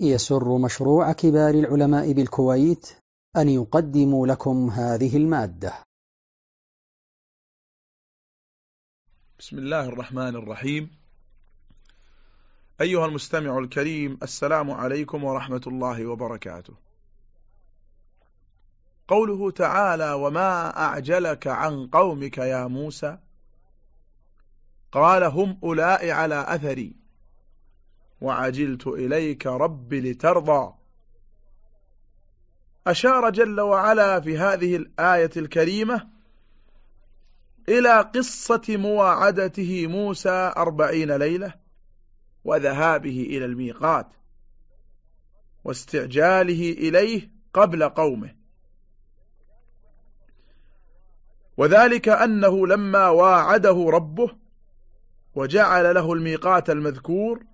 يسر مشروع كبار العلماء بالكويت أن يقدم لكم هذه المادة. بسم الله الرحمن الرحيم. أيها المستمع الكريم السلام عليكم ورحمة الله وبركاته. قوله تعالى وما أعجلك عن قومك يا موسى؟ قال هم أولاء على أثري. وعجلت إليك رب لترضى. أشار جل وعلا في هذه الآية الكريمة إلى قصة مواعدته موسى أربعين ليلة وذهابه إلى الميقات واستعجاله إليه قبل قومه. وذلك أنه لما واعده ربه وجعل له الميقات المذكور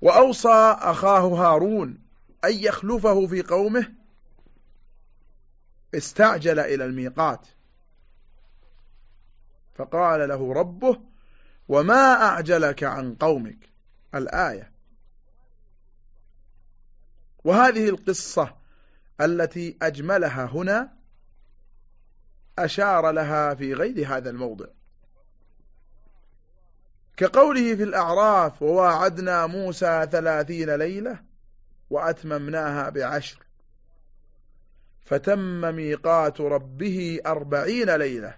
وأوصى أخاه هارون أن يخلفه في قومه. استعجل إلى الميقات. فقال له ربه وما أعجلك عن قومك؟ الآية. وهذه القصة التي أجملها هنا أشار لها في غير هذا الموضع. كقوله في الأعراف وواعدنا موسى ثلاثين ليلة وأتممناها بعشر. فتم ميقات ربه أربعين ليلة.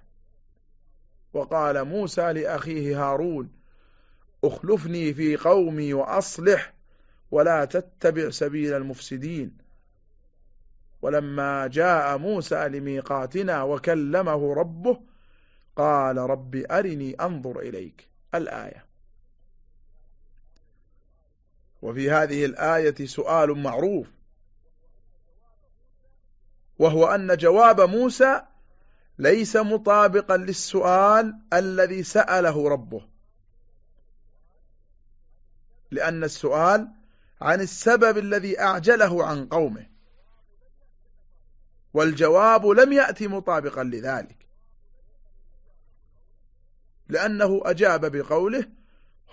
وقال موسى لأخيه هارون اخلفني في قومي وأصلح ولا تتبع سبيل المفسدين. ولما جاء موسى لميقاتنا وكلمه ربه قال رب أرني أنظر إليك. الآية. وفي هذه الآية سؤال معروف. وهو أن جواب موسى ليس مطابقا للسؤال الذي سأله ربه. لأن السؤال عن السبب الذي أعجله عن قومه. والجواب لم يأتي مطابقا لذلك. لأنه أجاب بقوله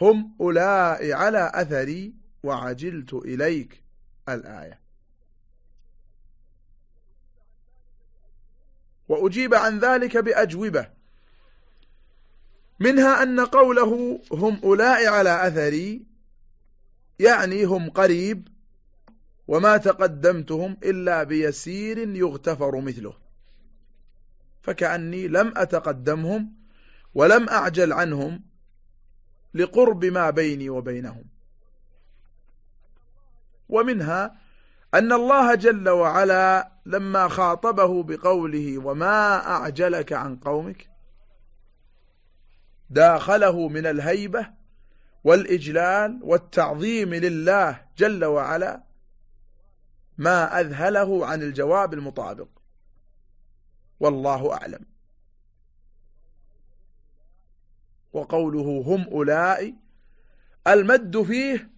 هم أولاء على أثري وعجلت إليك الآية. وأجيب عن ذلك بأجوبة. منها أن قوله هم أولاء على أثري يعني هم قريب وما تقدمتهم إلا بيسير يغتفر مثله. فكأني لم أتقدمهم ولم أعجل عنهم لقرب ما بيني وبينهم. ومنها أن الله جل وعلا لما خاطبه بقوله وما أعجلك عن قومك داخله من الهيبة والإجلال والتعظيم لله جل وعلا ما أذهله عن الجواب المطابق. والله أعلم. وقوله هم أولاء المد فيه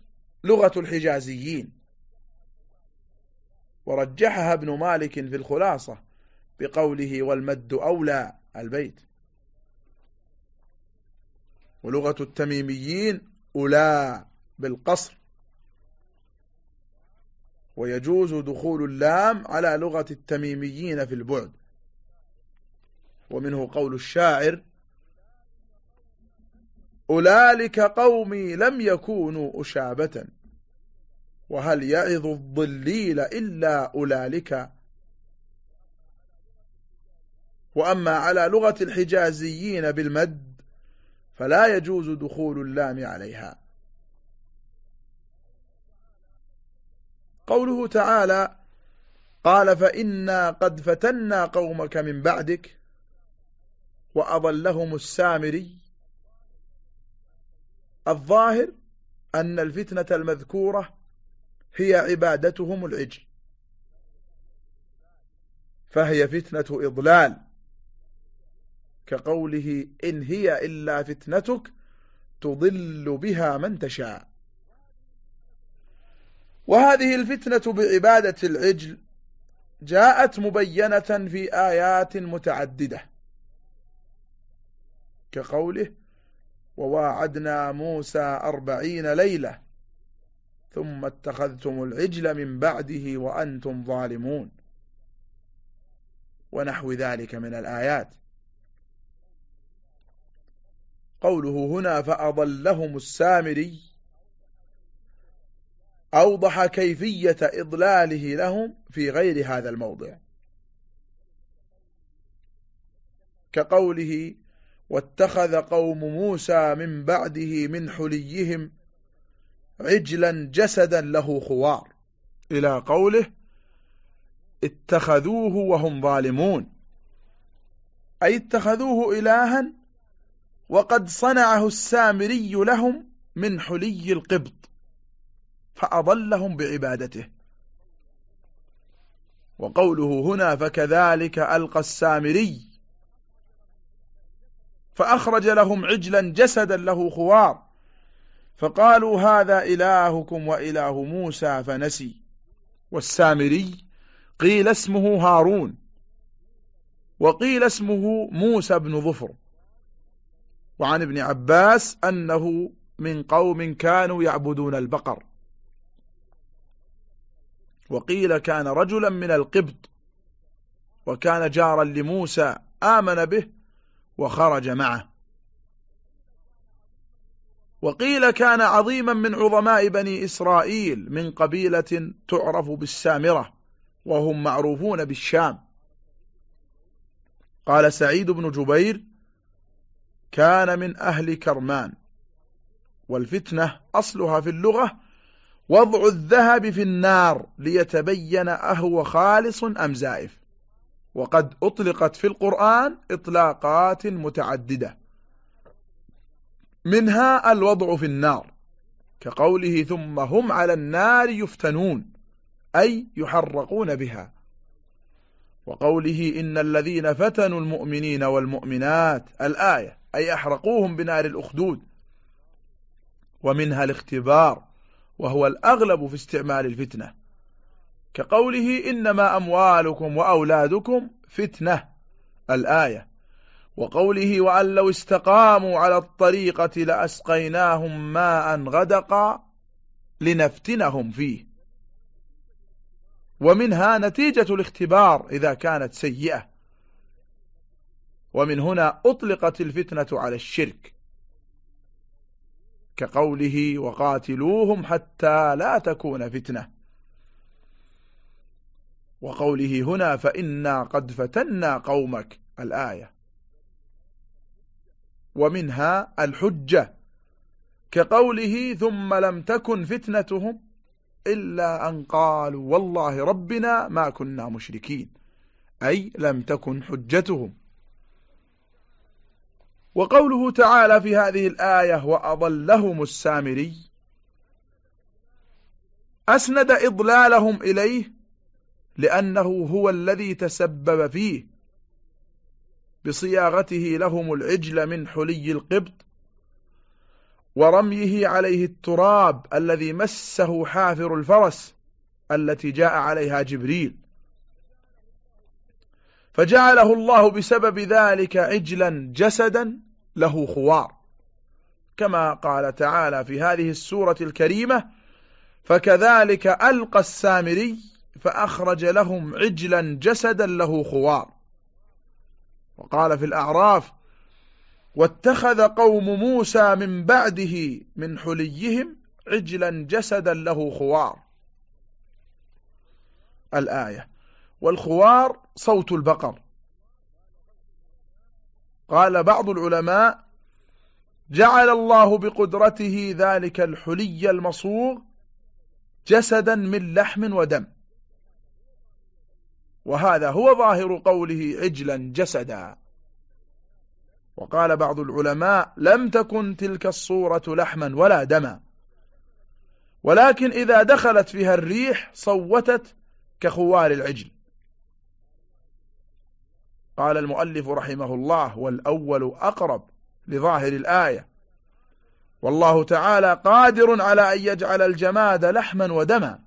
لغة الحجازيين. ورجحها ابن مالك في الخلاصة بقوله والمد أولى البيت. ولغة التميميين أولى بالقصر. ويجوز دخول اللام على لغة التميميين في البعد. ومنه قول الشاعر أولئك قومي لم يكونوا أشابة. وهل يعظ الضليل إلا أولئك؟ وأما على لغة الحجازيين بالمد فلا يجوز دخول اللام عليها. قوله تعالى قال فإنا قد فتنا قومك من بعدك وأضلهم السامري. الظاهر أن الفتنة المذكورة هي عبادتهم العجل فهي فتنة إضلال. كقوله إن هي إلا فتنتك تضل بها من تشاء. وهذه الفتنة بعبادة العجل جاءت مبينة في آيات متعددة كقوله وواعدنا موسى أربعين ليلة ثم اتخذتم العجل من بعده وأنتم ظالمون. ونحو ذلك من الآيات. قوله هنا فأضلهم السامري. أوضح كيفية إضلاله لهم في غير هذا الموضع. كقوله واتخذ قوم موسى من بعده من حليهم عجلا جسدا له خوار. إلى قوله اتخذوه وهم ظالمون. أي اتخذوه إلها وقد صنعه السامري لهم من حلي القبط فأضلهم بعبادته. وقوله هنا فكذلك ألقى السامري فأخرج لهم عجلا جسدا له خوار. فقالوا هذا إلهكم وإله موسى فنسي. والسامري قيل اسمه هارون وقيل اسمه موسى بن ظفر. وعن ابن عباس أنه من قوم كانوا يعبدون البقر. وقيل كان رجلا من القبط وكان جارا لموسى آمن به وخرج معه. وقيل كان عظيما من عظماء بني إسرائيل من قبيلة تعرف بالسامرة وهم معروفون بالشام. قال سعيد بن جبير كان من أهل كرمان والفتنة أصلها في اللغة وضع الذهب في النار ليتبين أهو خالص أم زائف. وقد أطلقت في القرآن إطلاقات متعددة. منها الوضع في النار كقوله ثم هم على النار يفتنون أي يحرقون بها. وقوله إن الذين فتنوا المؤمنين والمؤمنات الآية أي أحرقوهم بنار الأخدود. ومنها الاختبار وهو الأغلب في استعمال الفتنة. كقوله إنما أموالكم وأولادكم فتنة الآية. وقوله وأن لو استقاموا على الطريقة لأسقيناهم ماء غدقا لنفتنهم فيه. ومنها نتيجة الاختبار إذا كانت سيئة. ومن هنا أطلقت الفتنة على الشرك. كقوله وقاتلوهم حتى لا تكون فتنة. وقوله هنا فإنا قد فتنا قومك الآية. ومنها الحجة كقوله ثم لم تكن فتنتهم إلا أن قالوا والله ربنا ما كنا مشركين أي لم تكن حجتهم. وقوله تعالى في هذه الآية وأضلهم السامري أسند إضلالهم إليه لأنه هو الذي تسبب فيه. بصياغته لهم العجل من حلي القبط ورميه عليه التراب الذي مسه حافر الفرس التي جاء عليها جبريل. فجعله الله بسبب ذلك عجلا جسدا له خوار. كما قال تعالى في هذه السورة الكريمة فكذلك ألقى السامري فأخرج لهم عجلا جسدا له خوار. وقال في الأعراف واتخذ قوم موسى من بعده من حليهم عجلا جسدا له خوار. الآية والخوار صوت البقر. قال بعض العلماء جعل الله بقدرته ذلك الحلي المصوغ جسدا من لحم ودم. وهذا هو ظاهر قوله عجلا جسدا. وقال بعض العلماء لم تكن تلك الصورة لحما ولا دما. ولكن إذا دخلت فيها الريح صوتت كخوار العجل. قال المؤلف رحمه الله والأول أقرب لظاهر الآية. والله تعالى قادر على أن يجعل الجماد لحما ودما.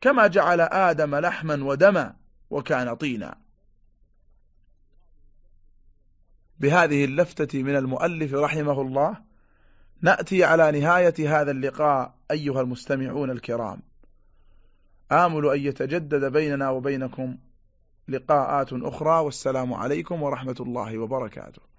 كما جعل آدم لحما ودما. وكان طينا. بهذه اللفتة من المؤلف رحمه الله نأتي على نهاية هذا اللقاء أيها المستمعون الكرام. آمل أن يتجدد بيننا وبينكم لقاءات أخرى والسلام عليكم ورحمة الله وبركاته.